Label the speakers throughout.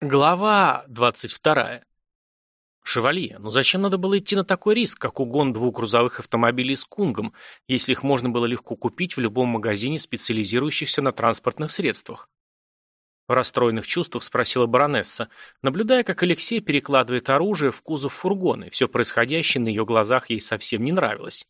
Speaker 1: Глава 22. Шевалье, ну зачем надо было идти на такой риск, как угон двух грузовых автомобилей с кунгом, если их можно было легко купить в любом магазине, специализирующихся на транспортных средствах? В расстроенных чувствах спросила баронесса, наблюдая, как Алексей перекладывает оружие в кузов фургона, и все происходящее на ее глазах ей совсем не нравилось.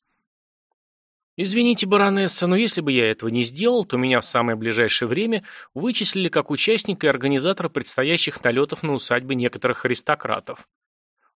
Speaker 1: «Извините, баронесса, но если бы я этого не сделал, то меня в самое ближайшее время вычислили как участника и организатора предстоящих налетов на усадьбы некоторых аристократов.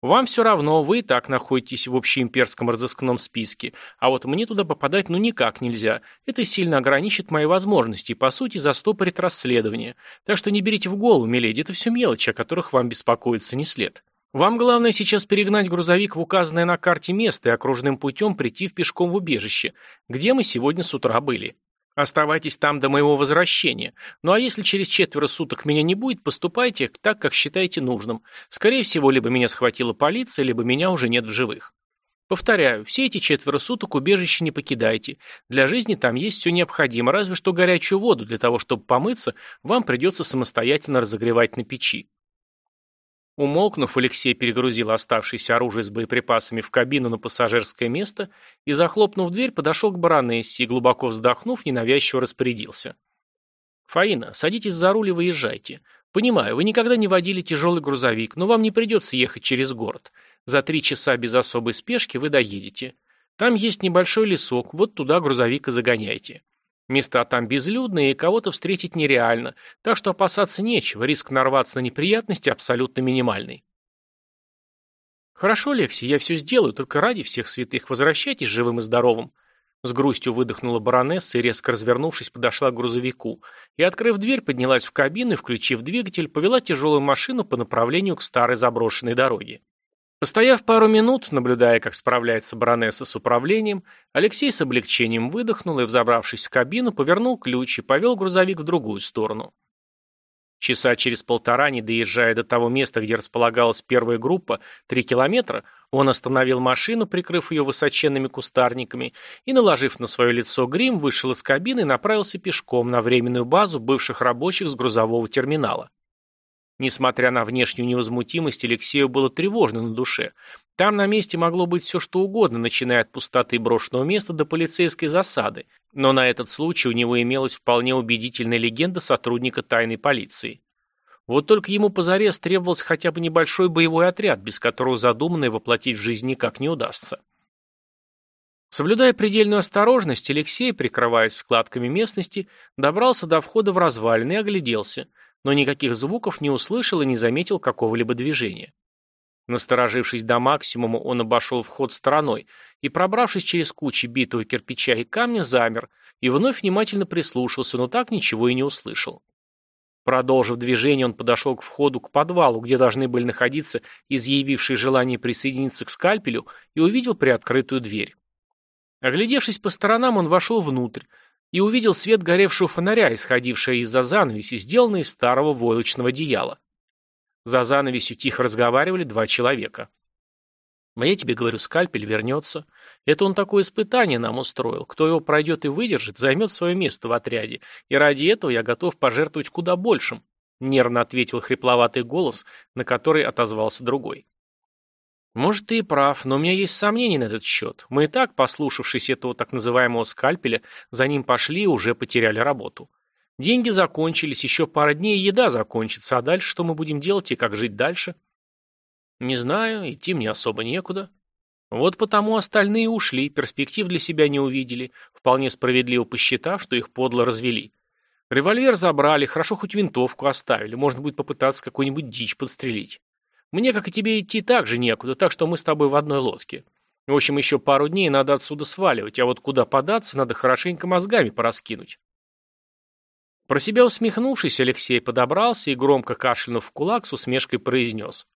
Speaker 1: Вам все равно, вы и так находитесь в общеимперском разыскном списке, а вот мне туда попадать ну никак нельзя. Это сильно ограничит мои возможности и, по сути, застопорит расследование. Так что не берите в голову, миледи, это все мелочи, о которых вам беспокоиться не след». Вам главное сейчас перегнать грузовик в указанное на карте место и окружным путем прийти в пешком в убежище, где мы сегодня с утра были. Оставайтесь там до моего возвращения. Ну а если через четверо суток меня не будет, поступайте так, как считаете нужным. Скорее всего, либо меня схватила полиция, либо меня уже нет в живых. Повторяю, все эти четверо суток убежище не покидайте. Для жизни там есть все необходимое, разве что горячую воду для того, чтобы помыться, вам придется самостоятельно разогревать на печи. Умолкнув, Алексей перегрузил оставшееся оружие с боеприпасами в кабину на пассажирское место и, захлопнув дверь, подошел к баронессе и, глубоко вздохнув, ненавязчиво распорядился. «Фаина, садитесь за руль и выезжайте. Понимаю, вы никогда не водили тяжелый грузовик, но вам не придется ехать через город. За три часа без особой спешки вы доедете. Там есть небольшой лесок, вот туда грузовик и загоняйте. Места там безлюдные, и кого-то встретить нереально, так что опасаться нечего, риск нарваться на неприятности абсолютно минимальный. «Хорошо, Лекси, я все сделаю, только ради всех святых возвращайтесь живым и здоровым». С грустью выдохнула баронесса и, резко развернувшись, подошла к грузовику и, открыв дверь, поднялась в кабину и, включив двигатель, повела тяжелую машину по направлению к старой заброшенной дороге. Постояв пару минут, наблюдая, как справляется баронесса с управлением, Алексей с облегчением выдохнул и, взобравшись в кабину, повернул ключ и повел грузовик в другую сторону. Часа через полтора, не доезжая до того места, где располагалась первая группа, три километра, он остановил машину, прикрыв ее высоченными кустарниками, и, наложив на свое лицо грим, вышел из кабины и направился пешком на временную базу бывших рабочих с грузового терминала. Несмотря на внешнюю невозмутимость, Алексею было тревожно на душе. Там на месте могло быть все что угодно, начиная от пустоты брошенного места до полицейской засады. Но на этот случай у него имелась вполне убедительная легенда сотрудника тайной полиции. Вот только ему позарез требовался хотя бы небольшой боевой отряд, без которого задуманное воплотить в жизнь никак не удастся. Соблюдая предельную осторожность, Алексей, прикрываясь складками местности, добрался до входа в развалины и огляделся – но никаких звуков не услышал и не заметил какого-либо движения. Насторожившись до максимума, он обошел вход стороной и, пробравшись через кучи битого кирпича и камня, замер и вновь внимательно прислушался, но так ничего и не услышал. Продолжив движение, он подошел к входу к подвалу, где должны были находиться изъявившие желание присоединиться к скальпелю, и увидел приоткрытую дверь. Оглядевшись по сторонам, он вошел внутрь, и увидел свет горевшего фонаря, исходившего из-за занавеси, сделанной из старого войлочного одеяла. За занавесью тихо разговаривали два человека. «А я тебе говорю, скальпель вернется. Это он такое испытание нам устроил. Кто его пройдет и выдержит, займет свое место в отряде. И ради этого я готов пожертвовать куда большим», — нервно ответил хрипловатый голос, на который отозвался другой. Может, ты и прав, но у меня есть сомнения на этот счет. Мы и так, послушавшись этого так называемого скальпеля, за ним пошли и уже потеряли работу. Деньги закончились, еще пара дней и еда закончится, а дальше что мы будем делать и как жить дальше? Не знаю, идти мне особо некуда. Вот потому остальные ушли, перспектив для себя не увидели, вполне справедливо посчитав, что их подло развели. Револьвер забрали, хорошо хоть винтовку оставили, можно будет попытаться какую-нибудь дичь подстрелить. Мне, как и тебе, идти так же некуда, так что мы с тобой в одной лодке. В общем, еще пару дней надо отсюда сваливать, а вот куда податься, надо хорошенько мозгами пораскинуть. Про себя усмехнувшись, Алексей подобрался и, громко кашлянув в кулак, с усмешкой произнес.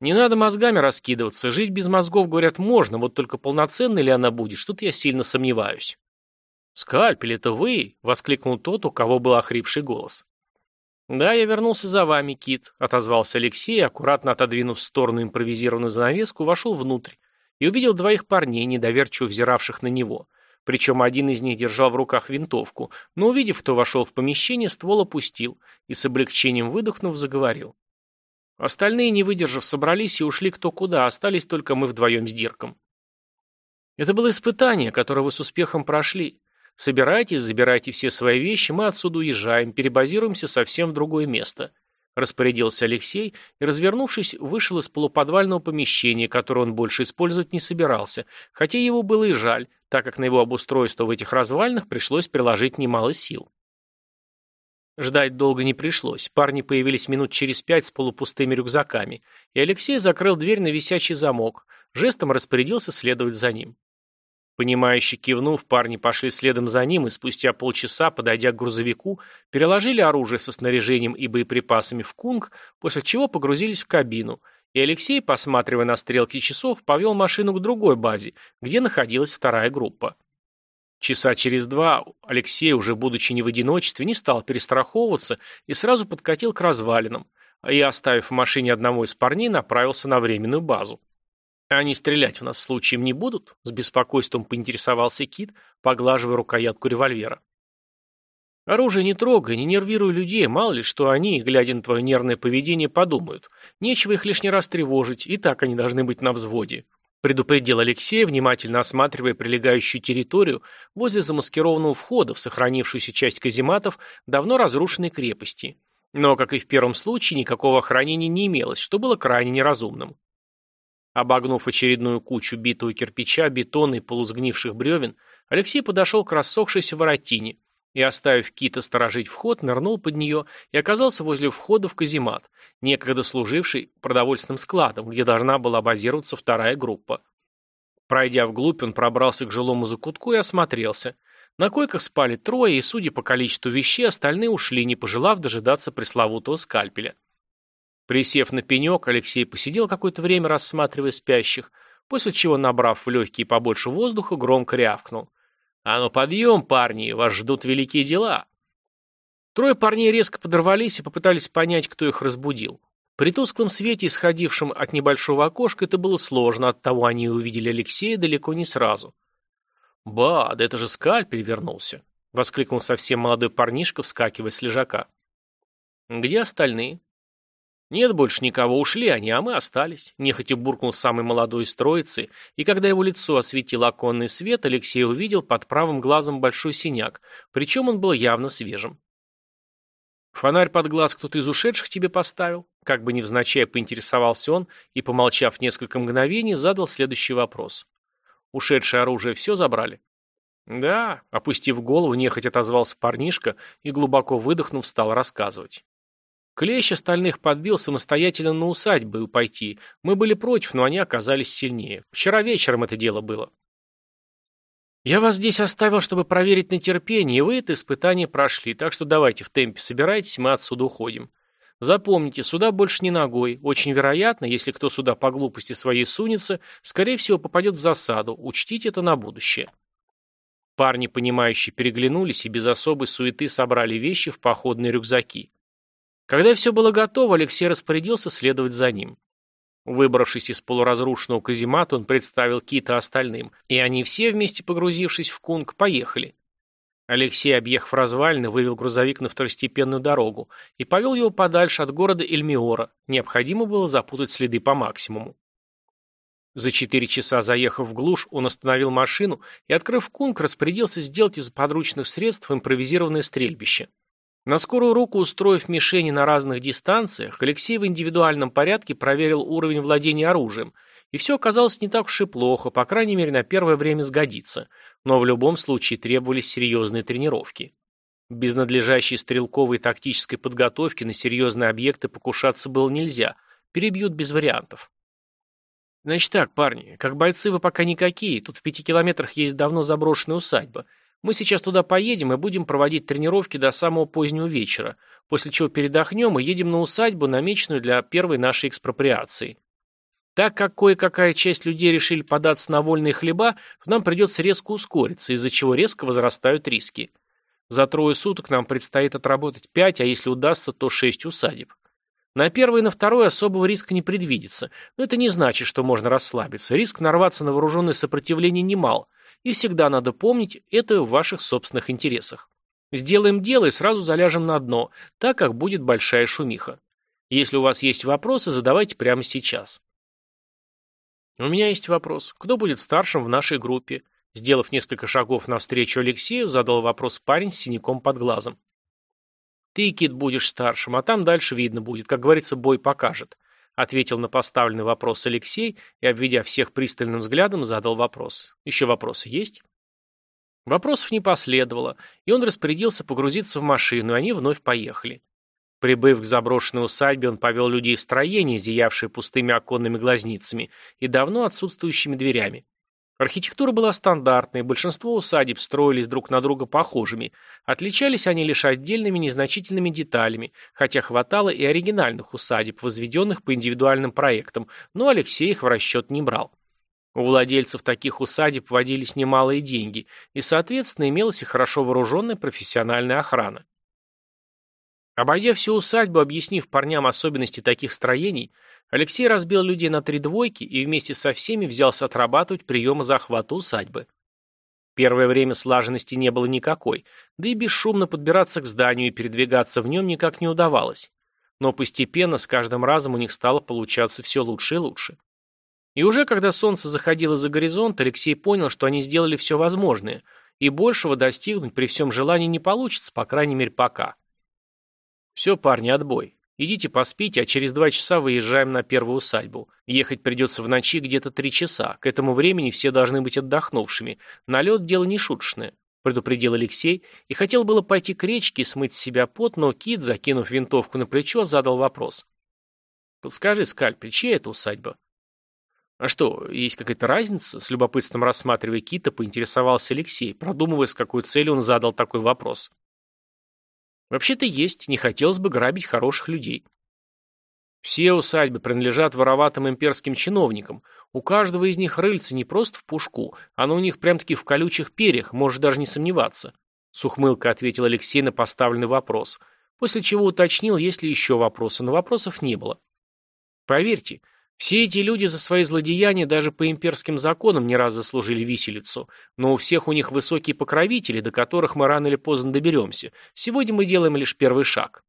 Speaker 1: «Не надо мозгами раскидываться. Жить без мозгов, говорят, можно, вот только полноценной ли она будет, что-то я сильно сомневаюсь». «Скальпель, это вы?» — воскликнул тот, у кого был охрипший голос. «Да, я вернулся за вами, Кит», — отозвался Алексей, аккуратно отодвинув в сторону импровизированную занавеску, вошел внутрь и увидел двоих парней, недоверчиво взиравших на него. Причем один из них держал в руках винтовку, но, увидев, кто вошел в помещение, ствол опустил и с облегчением выдохнув, заговорил. Остальные, не выдержав, собрались и ушли кто куда, остались только мы вдвоем с Дирком. Это было испытание, которое вы с успехом прошли. Собирайтесь, забирайте все свои вещи, мы отсюда уезжаем, перебазируемся совсем в другое место. Распорядился Алексей и, развернувшись, вышел из полуподвального помещения, которое он больше использовать не собирался, хотя его было и жаль, так как на его обустройство в этих развалинах пришлось приложить немало сил. Ждать долго не пришлось. Парни появились минут через пять с полупустыми рюкзаками, и Алексей закрыл дверь на висячий замок, жестом распорядился следовать за ним. Понимающе кивнув, парни пошли следом за ним и спустя полчаса, подойдя к грузовику, переложили оружие со снаряжением и боеприпасами в кунг, после чего погрузились в кабину, и Алексей, посматривая на стрелки часов, повел машину к другой базе, где находилась вторая группа. Часа через два Алексей, уже будучи не в одиночестве, не стал перестраховываться и сразу подкатил к развалинам, и, оставив в машине одного из парней, направился на временную базу. «Они стрелять в нас случаем не будут?» — с беспокойством поинтересовался Кит, поглаживая рукоятку револьвера. «Оружие не трогай, не нервируй людей, мало ли, что они, глядя на твое нервное поведение, подумают. Нечего их лишний раз тревожить, и так они должны быть на взводе», — предупредил Алексей, внимательно осматривая прилегающую территорию возле замаскированного входа в сохранившуюся часть казематов давно разрушенной крепости. Но, как и в первом случае, никакого охранения не имелось, что было крайне неразумным. Обогнув очередную кучу битого кирпича, бетона и полусгнивших бревен, Алексей подошел к рассохшейся воротине и, оставив кита сторожить вход, нырнул под нее и оказался возле входа в каземат, некогда служивший продовольственным складом, где должна была базироваться вторая группа. Пройдя вглубь, он пробрался к жилому закутку и осмотрелся. На койках спали трое, и, судя по количеству вещей, остальные ушли, не пожелав дожидаться пресловутого скальпеля. Присев на пенек, Алексей посидел какое-то время, рассматривая спящих, после чего, набрав в легкие побольше воздуха, громко рявкнул. «А ну подъем, парни, вас ждут великие дела!» Трое парней резко подорвались и попытались понять, кто их разбудил. При тусклом свете, исходившем от небольшого окошка, это было сложно, оттого они увидели Алексея далеко не сразу. «Ба, да это же скальпель вернулся!» — воскликнул совсем молодой парнишка, вскакивая с лежака. «Где остальные?» «Нет больше никого, ушли они, а мы остались», – нехотя буркнул самый молодой из троицы, и когда его лицо осветил оконный свет, Алексей увидел под правым глазом большой синяк, причем он был явно свежим. «Фонарь под глаз кто-то из ушедших тебе поставил?» Как бы невзначай поинтересовался он и, помолчав несколько мгновений, задал следующий вопрос. «Ушедшее оружие все забрали?» «Да», — опустив голову, нехотя отозвался парнишка и, глубоко выдохнув, стал рассказывать. Клещ остальных подбил самостоятельно на усадьбы пойти. Мы были против, но они оказались сильнее. Вчера вечером это дело было. Я вас здесь оставил, чтобы проверить на терпение, и вы это испытание прошли, так что давайте в темпе собирайтесь, мы отсюда уходим. Запомните, сюда больше не ногой. Очень вероятно, если кто сюда по глупости своей сунется, скорее всего попадет в засаду. Учтите это на будущее. Парни, понимающие, переглянулись и без особой суеты собрали вещи в походные рюкзаки. Когда все было готово, Алексей распорядился следовать за ним. Выбравшись из полуразрушенного каземата, он представил Кита остальным, и они все, вместе погрузившись в кунг, поехали. Алексей, объехав развалины, вывел грузовик на второстепенную дорогу и повел его подальше от города Эльмиора. Необходимо было запутать следы по максимуму. За четыре часа заехав в глушь, он остановил машину и, открыв кунг, распорядился сделать из подручных средств импровизированное стрельбище. На скорую руку устроив мишени на разных дистанциях, Алексей в индивидуальном порядке проверил уровень владения оружием, и все оказалось не так уж и плохо, по крайней мере на первое время сгодится, но в любом случае требовались серьезные тренировки. Без надлежащей стрелковой и тактической подготовки на серьезные объекты покушаться было нельзя, перебьют без вариантов. Значит так, парни, как бойцы вы пока никакие, тут в пяти километрах есть давно заброшенная усадьба – мы сейчас туда поедем и будем проводить тренировки до самого позднего вечера, после чего передохнем и едем на усадьбу, намеченную для первой нашей экспроприации. Так как кое-какая часть людей решили податься на вольные хлеба, то нам придется резко ускориться, из-за чего резко возрастают риски. За трое суток нам предстоит отработать пять, а если удастся, то шесть усадеб. На первый и на второй особого риска не предвидится, но это не значит, что можно расслабиться. Риск нарваться на вооруженное сопротивление немал, и всегда надо помнить, это в ваших собственных интересах. Сделаем дело и сразу заляжем на дно, так как будет большая шумиха. Если у вас есть вопросы, задавайте прямо сейчас. У меня есть вопрос. Кто будет старшим в нашей группе? Сделав несколько шагов навстречу Алексею, задал вопрос парень с синяком под глазом. Ты, Кит, будешь старшим, а там дальше видно будет, как говорится, бой покажет. Ответил на поставленный вопрос Алексей и, обведя всех пристальным взглядом, задал вопрос. Еще вопросы есть? Вопросов не последовало, и он распорядился погрузиться в машину, и они вновь поехали. Прибыв к заброшенной усадьбе, он повел людей в строение, зиявшее пустыми оконными глазницами и давно отсутствующими дверями. Архитектура была стандартной, большинство усадеб строились друг на друга похожими. Отличались они лишь отдельными незначительными деталями, хотя хватало и оригинальных усадеб, возведенных по индивидуальным проектам, но Алексей их в расчет не брал. У владельцев таких усадеб водились немалые деньги, и, соответственно, имелась и хорошо вооруженная профессиональная охрана. Обойдя всю усадьбу, объяснив парням особенности таких строений, Алексей разбил людей на три двойки и вместе со всеми взялся отрабатывать приемы захвата усадьбы. Первое время слаженности не было никакой, да и бесшумно подбираться к зданию и передвигаться в нем никак не удавалось. Но постепенно, с каждым разом у них стало получаться все лучше и лучше. И уже когда солнце заходило за горизонт, Алексей понял, что они сделали все возможное, и большего достигнуть при всем желании не получится, по крайней мере пока. Все, парни, отбой. Идите поспите, а через два часа выезжаем на первую усадьбу. Ехать придется в ночи где-то три часа. К этому времени все должны быть отдохнувшими. Налет – дело не шуточное, предупредил Алексей и хотел было пойти к речке и смыть с себя пот, но Кит, закинув винтовку на плечо, задал вопрос. «Подскажи, Скальпель, чья это усадьба?» «А что, есть какая-то разница?» С любопытством рассматривая Кита, поинтересовался Алексей, продумывая, с какой целью он задал такой вопрос. Вообще-то есть, не хотелось бы грабить хороших людей. Все усадьбы принадлежат вороватым имперским чиновникам. У каждого из них рыльце не просто в пушку, оно у них прям-таки в колючих перьях, можешь даже не сомневаться. С ухмылкой ответил Алексей на поставленный вопрос, после чего уточнил, есть ли еще вопросы, но вопросов не было. Поверьте, все эти люди за свои злодеяния даже по имперским законам не раз заслужили виселицу, но у всех у них высокие покровители, до которых мы рано или поздно доберемся. Сегодня мы делаем лишь первый шаг.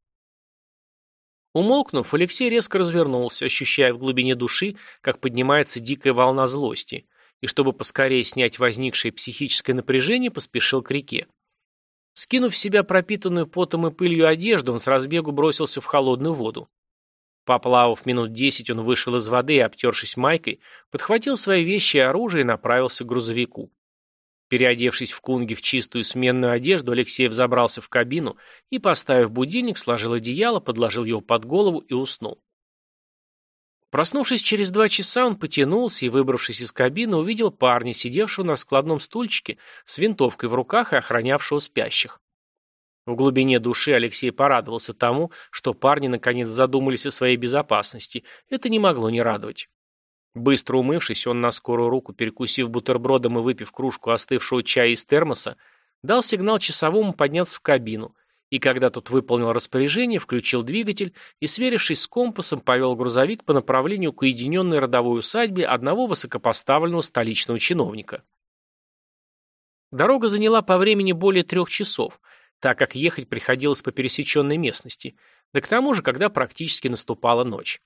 Speaker 1: Умолкнув, Алексей резко развернулся, ощущая в глубине души, как поднимается дикая волна злости, и чтобы поскорее снять возникшее психическое напряжение, поспешил к реке. Скинув в себя пропитанную потом и пылью одежду, он с разбегу бросился в холодную воду. Поплавав минут десять, он вышел из воды и, обтершись майкой, подхватил свои вещи и оружие и направился к грузовику. Переодевшись в кунге в чистую сменную одежду, Алексей взобрался в кабину и, поставив будильник, сложил одеяло, подложил его под голову и уснул. Проснувшись через два часа, он потянулся и, выбравшись из кабины, увидел парня, сидевшего на раскладном стульчике с винтовкой в руках и охранявшего спящих. В глубине души Алексей порадовался тому, что парни наконец задумались о своей безопасности. Это не могло не радовать. Быстро умывшись, он на скорую руку, перекусив бутербродом и выпив кружку остывшего чая из термоса, дал сигнал часовому подняться в кабину, и когда тот выполнил распоряжение, включил двигатель и, сверившись с компасом, повел грузовик по направлению к уединенной родовой усадьбе одного высокопоставленного столичного чиновника. Дорога заняла по времени более трех часов – так как ехать приходилось по пересеченной местности, да к тому же, когда практически наступала ночь.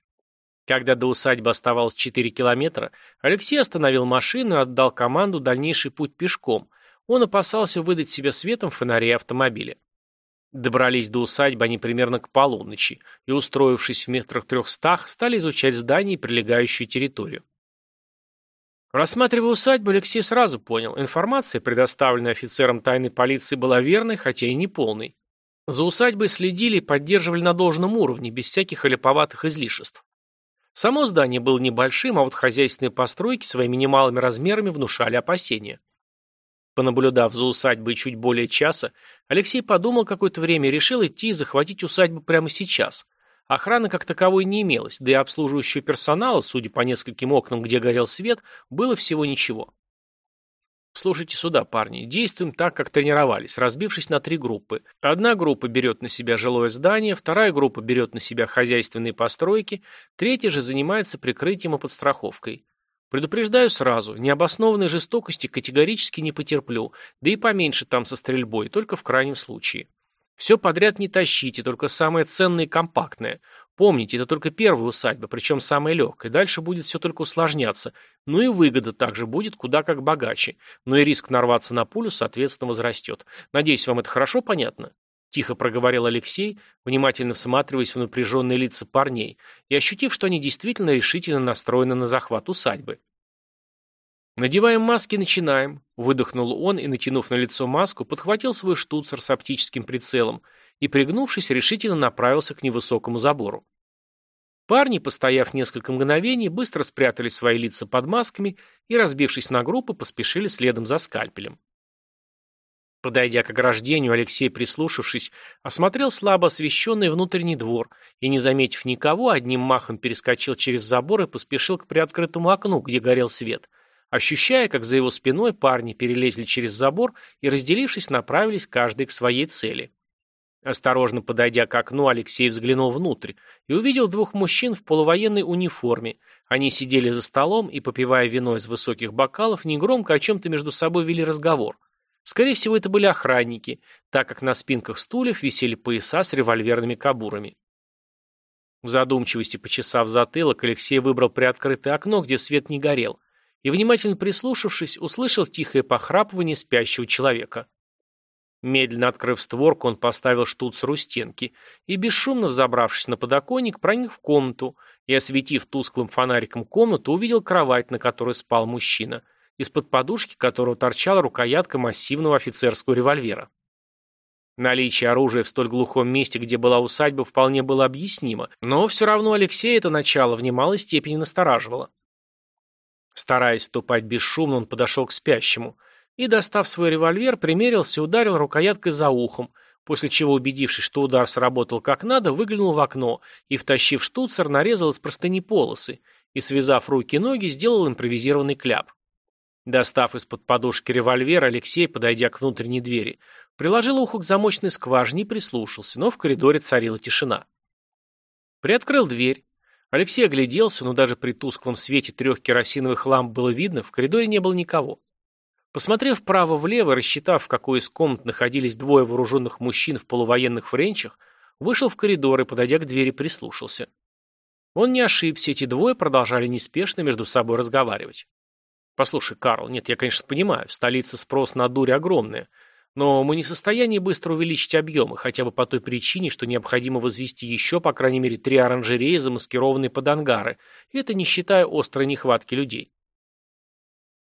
Speaker 1: Когда до усадьбы оставалось 4 километра, Алексей остановил машину и отдал команду дальнейший путь пешком. Он опасался выдать себя светом фонарей автомобиля. Добрались до усадьбы они примерно к полуночи и, устроившись в метрах трехстах, стали изучать здание и прилегающую территорию. Рассматривая усадьбу, Алексей сразу понял, информация, предоставленная офицером тайной полиции, была верной, хотя и неполной. За усадьбой следили и поддерживали на должном уровне, без всяких олиповатых излишеств. Само здание было небольшим, а вот хозяйственные постройки своими немалыми размерами внушали опасения. Понаблюдав за усадьбой чуть более часа, Алексей подумал какое-то время и решил идти и захватить усадьбу прямо сейчас – Охраны как таковой не имелось, да и обслуживающего персонала, судя по нескольким окнам, где горел свет, было всего ничего. Слушайте сюда, парни, действуем так, как тренировались, разбившись на три группы. Одна группа берет на себя жилое здание, вторая группа берет на себя хозяйственные постройки, третья же занимается прикрытием и подстраховкой. Предупреждаю сразу, необоснованной жестокости категорически не потерплю, да и поменьше там со стрельбой, только в крайнем случае. Все подряд не тащите, только самое ценное и компактное. Помните, это только первая усадьба, причем самая легкая. Дальше будет все только усложняться. Ну и выгода также будет куда как богаче. Но и риск нарваться на пулю, соответственно, возрастет. Надеюсь, вам это хорошо понятно? Тихо проговорил Алексей, внимательно всматриваясь в напряженные лица парней и ощутив, что они действительно решительно настроены на захват усадьбы. «Надеваем маски и начинаем», — выдохнул он и, натянув на лицо маску, подхватил свой штуцер с оптическим прицелом и, пригнувшись, решительно направился к невысокому забору. Парни, постояв несколько мгновений, быстро спрятали свои лица под масками и, разбившись на группы, поспешили следом за скальпелем. Подойдя к ограждению, Алексей, прислушавшись, осмотрел слабо освещенный внутренний двор и, не заметив никого, одним махом перескочил через забор и поспешил к приоткрытому окну, где горел свет, ощущая, как за его спиной парни перелезли через забор и, разделившись, направились каждый к своей цели. Осторожно подойдя к окну, Алексей взглянул внутрь и увидел двух мужчин в полувоенной униформе. Они сидели за столом и, попивая вино из высоких бокалов, негромко о чем-то между собой вели разговор – Скорее всего, это были охранники, так как на спинках стульев висели пояса с револьверными кобурами. В задумчивости, почесав затылок, Алексей выбрал приоткрытое окно, где свет не горел, и, внимательно прислушавшись, услышал тихое похрапывание спящего человека. Медленно открыв створку, он поставил штуцер у и, бесшумно взобравшись на подоконник, проник в комнату и, осветив тусклым фонариком комнату, увидел кровать, на которой спал мужчина – из-под подушки которого торчала рукоятка массивного офицерского револьвера. Наличие оружия в столь глухом месте, где была усадьба, вполне было объяснимо, но все равно Алексея это начало в немалой степени настораживало. Стараясь ступать бесшумно, он подошел к спящему и, достав свой револьвер, примерился и ударил рукояткой за ухом, после чего, убедившись, что удар сработал как надо, выглянул в окно и, втащив штуцер, нарезал из простыни полосы и, связав руки и ноги, сделал импровизированный кляп. Достав из-под подушки револьвер, Алексей, подойдя к внутренней двери, приложил ухо к замочной скважине и прислушался, но в коридоре царила тишина. Приоткрыл дверь. Алексей огляделся, но даже при тусклом свете трех керосиновых ламп было видно, в коридоре не было никого. Посмотрев вправо-влево, рассчитав, в какой из комнат находились двое вооруженных мужчин в полувоенных френчах, вышел в коридор и, подойдя к двери, прислушался. Он не ошибся, эти двое продолжали неспешно между собой разговаривать. Послушай, Карл, нет, я, конечно, понимаю, в столице спрос на дурь огромный, но мы не в состоянии быстро увеличить объемы, хотя бы по той причине, что необходимо возвести еще, по крайней мере, три оранжереи, замаскированные под ангары, и это не считая острой нехватки людей.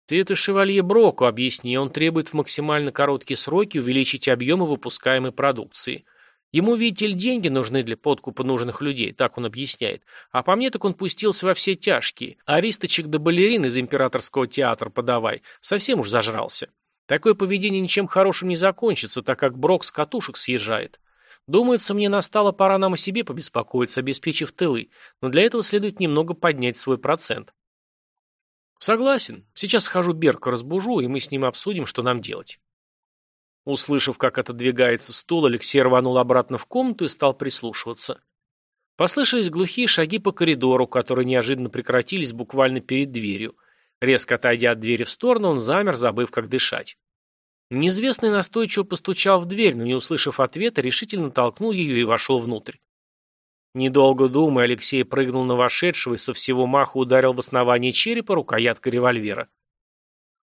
Speaker 1: Ты это шевалье Броку объясни, он требует в максимально короткие сроки увеличить объемы выпускаемой продукции – Ему, видите ли, деньги нужны для подкупа нужных людей, так он объясняет. А по мне так он пустился во все тяжкие. Аристочек да балерин из императорского театра подавай. Совсем уж зажрался. Такое поведение ничем хорошим не закончится, так как Брок с катушек съезжает. Думается, мне настала пора нам о себе побеспокоиться, обеспечив тылы, но для этого следует немного поднять свой процент. Согласен. Сейчас схожу Берка разбужу, и мы с ним обсудим, что нам делать. Услышав, как отодвигается стул, Алексей рванул обратно в комнату и стал прислушиваться. Послышались глухие шаги по коридору, которые неожиданно прекратились буквально перед дверью. Резко отойдя от двери в сторону, он замер, забыв, как дышать. Неизвестный настойчиво постучал в дверь, но, не услышав ответа, решительно толкнул ее и вошел внутрь. Недолго думая, Алексей прыгнул на вошедшего и со всего маха ударил в основание черепа рукояткой револьвера.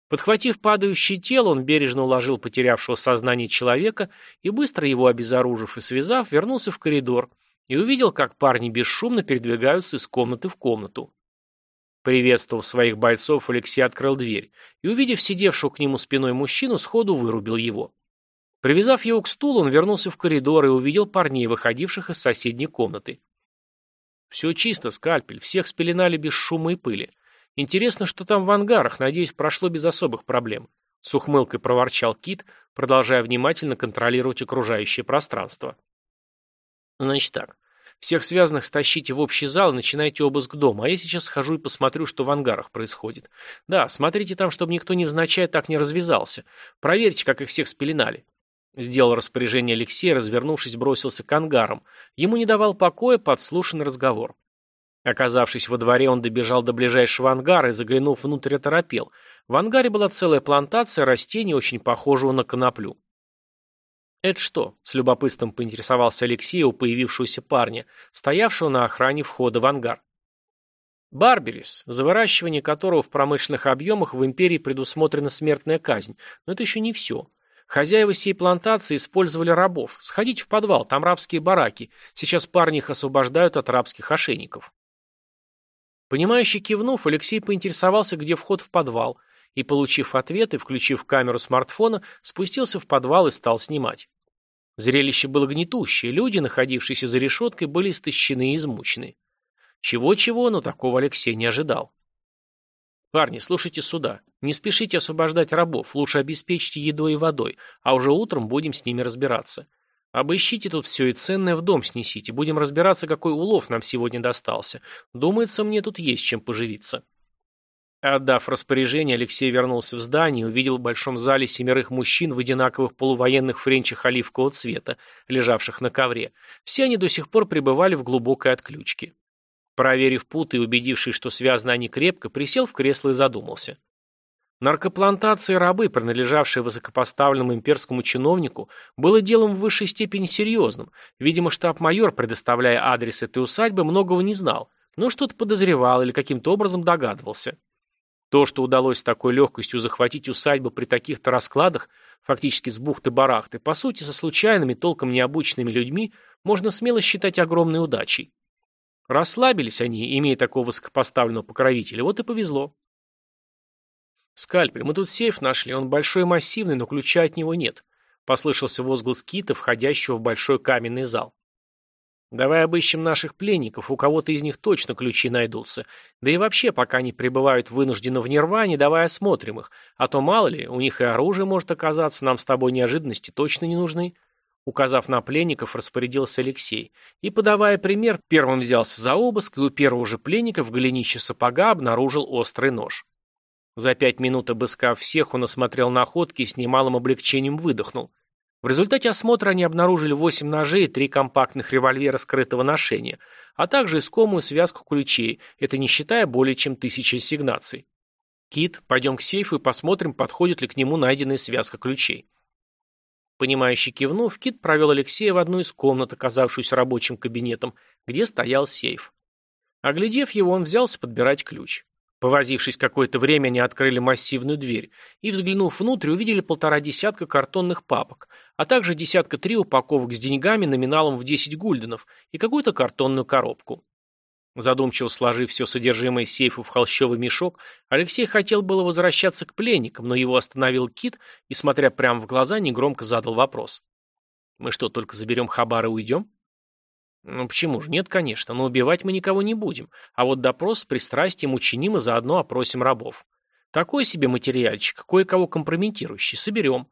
Speaker 1: Подхватив падающее тело, он бережно уложил потерявшего сознание человека и, быстро его обезоружив и связав, вернулся в коридор и увидел, как парни бесшумно передвигаются из комнаты в комнату. Приветствовав своих бойцов, Алексей открыл дверь и, увидев сидевшего к нему спиной мужчину, сходу вырубил его. Привязав его к стулу, он вернулся в коридор и увидел парней, выходивших из соседней комнаты. «Все чисто, скальпель, всех спеленали без шума и пыли. Интересно, что там в ангарах, надеюсь, прошло без особых проблем. С ухмылкой проворчал Кит, продолжая внимательно контролировать окружающее пространство. Значит так. Всех связанных стащите в общий зал и начинайте обыск дома, а я сейчас схожу и посмотрю, что в ангарах происходит. Да, смотрите там, чтобы никто невзначай так не развязался. Проверьте, как их всех спеленали. Сделал распоряжение Алексей, развернувшись, бросился к ангарам. Ему не давал покоя подслушанный разговор. Оказавшись во дворе, он добежал до ближайшего ангара и, заглянув внутрь, оторопел. В ангаре была целая плантация растений, очень похожего на коноплю. «Это что?» – с любопытством поинтересовался Алексей у появившегося парня, стоявшего на охране входа в ангар. Барберис, за выращивание которого в промышленных объемах в империи предусмотрена смертная казнь. Но это еще не все. Хозяева сей плантации использовали рабов. Сходите в подвал, там рабские бараки. Сейчас парни их освобождают от рабских ошейников. Понимающий кивнув, Алексей поинтересовался, где вход в подвал, и, получив ответ и включив камеру смартфона, спустился в подвал и стал снимать. Зрелище было гнетущее, люди, находившиеся за решеткой, были истощены и измучены. Чего-чего, но такого Алексей не ожидал. «Парни, слушайте сюда. Не спешите освобождать рабов, лучше обеспечьте едой и водой, а уже утром будем с ними разбираться. Обыщите тут все и ценное в дом снесите, будем разбираться, какой улов нам сегодня достался. Думается, мне тут есть чем поживиться». Отдав распоряжение, Алексей вернулся в здание и увидел в большом зале семерых мужчин в одинаковых полувоенных френчах оливкового цвета, лежавших на ковре. Все они до сих пор пребывали в глубокой отключке. Проверив путы и убедившись, что связаны они крепко, присел в кресло и задумался. Наркоплантации рабы, принадлежавшие высокопоставленному имперскому чиновнику, было делом в высшей степени серьезным. Видимо, штаб-майор, предоставляя адрес этой усадьбы, многого не знал, но что-то подозревал или каким-то образом догадывался. То, что удалось с такой легкостью захватить усадьбу при таких-то раскладах, фактически с бухты-барахты, по сути, со случайными, толком необученными людьми, можно смело считать огромной удачей. Расслабились они, имея такого высокопоставленного покровителя, вот и повезло. «Скальпель, мы тут сейф нашли, он большой и массивный, но ключа от него нет», послышался возглас Кита, входящего в большой каменный зал. «Давай обыщем наших пленников, у кого-то из них точно ключи найдутся. Да и вообще, пока они пребывают вынужденно в нирване, давай осмотрим их, а то, мало ли, у них и оружие может оказаться, нам с тобой неожиданности точно не нужны». Указав на пленников, распорядился Алексей. И, подавая пример, первым взялся за обыск, и у первого же пленника в голенище сапога обнаружил острый нож. За пять минут обыскав всех, он осмотрел находки и с немалым облегчением выдохнул. В результате осмотра они обнаружили восемь ножей и три компактных револьвера скрытого ношения, а также искомую связку ключей, это не считая более чем тысячи ассигнаций. «Кит, пойдем к сейфу и посмотрим, подходит ли к нему найденная связка ключей». Понимающий кивнув, Кит провел Алексея в одну из комнат, оказавшуюся рабочим кабинетом, где стоял сейф. Оглядев его, он взялся подбирать ключ. Повозившись какое-то время, они открыли массивную дверь и, взглянув внутрь, увидели полтора десятка картонных папок, а также десятка три упаковок с деньгами номиналом в 10 гульденов и какую-то картонную коробку. Задумчиво сложив все содержимое сейфа в холщовый мешок, Алексей хотел было возвращаться к пленникам, но его остановил Кит и, смотря прямо в глаза, негромко задал вопрос. «Мы что, только заберем хабар и уйдем?» «Ну почему же? Нет, конечно, но убивать мы никого не будем, а вот допрос с пристрастием учиним и заодно опросим рабов. Такой себе материальчик, кое-кого компрометирующий, соберем.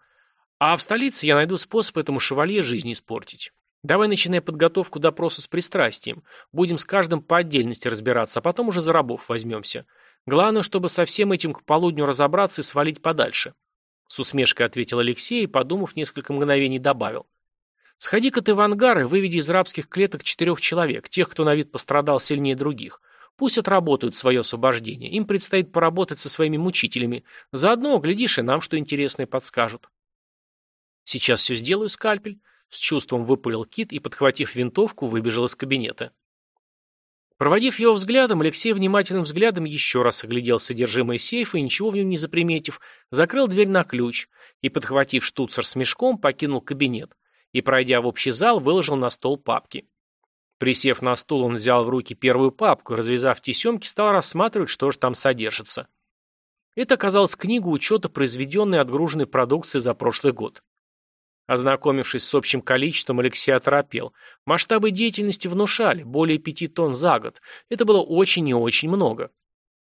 Speaker 1: А в столице я найду способ этому шевалье жизнь испортить. Давай начинай подготовку допроса с пристрастием. Будем с каждым по отдельности разбираться, а потом уже за рабов возьмемся. Главное, чтобы со всем этим к полудню разобраться и свалить подальше. С усмешкой ответил Алексей и, подумав несколько мгновений, добавил. Сходи-ка ты в ангар и выведи из рабских клеток четырех человек, тех, кто на вид пострадал сильнее других. Пусть отработают свое освобождение. Им предстоит поработать со своими мучителями. Заодно, глядишь, и нам что интересное подскажут. Сейчас все сделаю, скальпель. С чувством выпалил Кит и, подхватив винтовку, выбежал из кабинета. Проводив его взглядом, Алексей внимательным взглядом еще раз оглядел содержимое сейфа и, ничего в нем не заприметив, закрыл дверь на ключ и, подхватив штуцер с мешком, покинул кабинет и, пройдя в общий зал, выложил на стол папки. Присев на стул, он взял в руки первую папку и, развязав тесемки, стал рассматривать, что же там содержится. Это оказалась книга учета произведенной отгруженной продукции за прошлый год. Ознакомившись с общим количеством, Алексей оторопел. Масштабы деятельности внушали, более пяти тонн за год. Это было очень и очень много.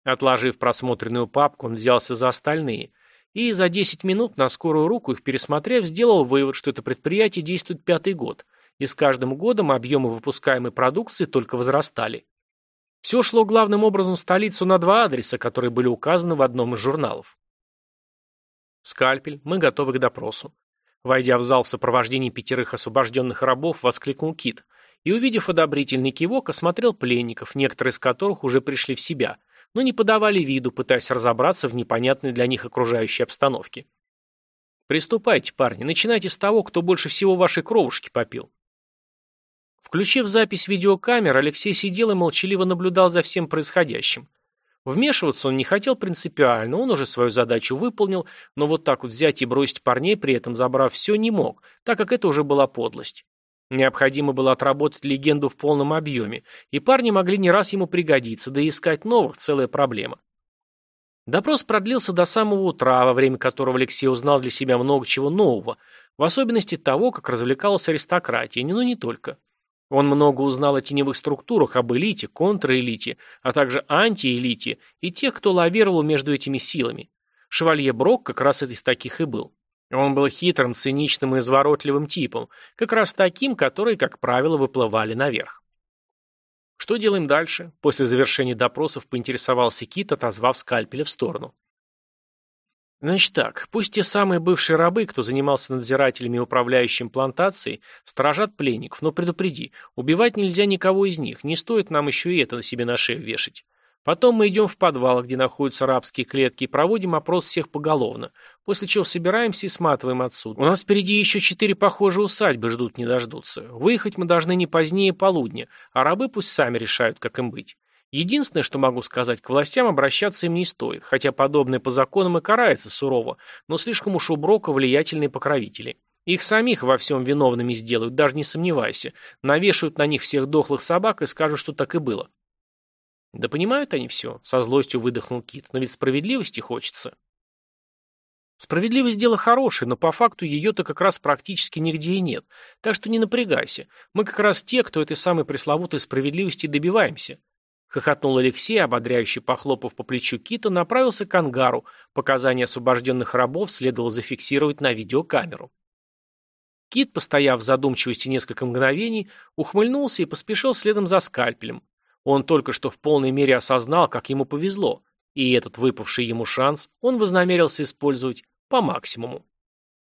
Speaker 1: Отложив просмотренную папку, он взялся за остальные. И за 10 минут на скорую руку их пересмотрев, сделал вывод, что это предприятие действует пятый год. И с каждым годом объемы выпускаемой продукции только возрастали. Все шло главным образом в столицу на два адреса, которые были указаны в одном из журналов. «Скальпель, мы готовы к допросу. Войдя в зал в сопровождении пятерых освобожденных рабов, воскликнул Кит и, увидев одобрительный кивок, осмотрел пленников, некоторые из которых уже пришли в себя, но не подавали виду, пытаясь разобраться в непонятной для них окружающей обстановке. «Приступайте, парни, начинайте с того, кто больше всего вашей кровушки попил». Включив запись видеокамер, Алексей сидел и молчаливо наблюдал за всем происходящим. Вмешиваться он не хотел принципиально, он уже свою задачу выполнил, но вот так вот взять и бросить парней, при этом забрав все, не мог, так как это уже была подлость. Необходимо было отработать легенду в полном объеме, и парни могли не раз ему пригодиться, да и искать новых – целая проблема. Допрос продлился до самого утра, во время которого Алексей узнал для себя много чего нового, в особенности того, как развлекалась аристократия, но не только. Он много узнал о теневых структурах, об элите, контраэлите, а также антиэлите и тех, кто лавировал между этими силами. Шевалье Брок как раз из таких и был. Он был хитрым, циничным и изворотливым типом, как раз таким, которые, как правило, выплывали наверх. Что делаем дальше? После завершения допросов поинтересовался Кит, отозвав скальпеля в сторону. Значит так, пусть те самые бывшие рабы, кто занимался надзирателями и управляющим плантацией, сторожат пленников, но предупреди, убивать нельзя никого из них, не стоит нам еще и это на себе на шею вешать. Потом мы идем в подвал, где находятся рабские клетки, и проводим опрос всех поголовно, после чего собираемся и сматываем отсюда. У нас впереди еще четыре похожие усадьбы ждут не дождутся. Выехать мы должны не позднее полудня, а рабы пусть сами решают, как им быть. Единственное, что могу сказать, к властям обращаться им не стоит, хотя подобное по законам и карается сурово, но слишком уж у Брока влиятельные покровители. Их самих во всем виновными сделают, даже не сомневайся. Навешают на них всех дохлых собак и скажут, что так и было. Да понимают они все, со злостью выдохнул Кит, но ведь справедливости хочется. Справедливость дело хорошее, но по факту ее-то как раз практически нигде и нет. Так что не напрягайся. Мы как раз те, кто этой самой пресловутой справедливости добиваемся. Хохотнул Алексей, ободряюще похлопав по плечу Кита, направился к ангару. Показания освобожденных рабов следовало зафиксировать на видеокамеру. Кит, постояв в задумчивости несколько мгновений, ухмыльнулся и поспешил следом за скальпелем. Он только что в полной мере осознал, как ему повезло, и этот выпавший ему шанс он вознамерился использовать по максимуму.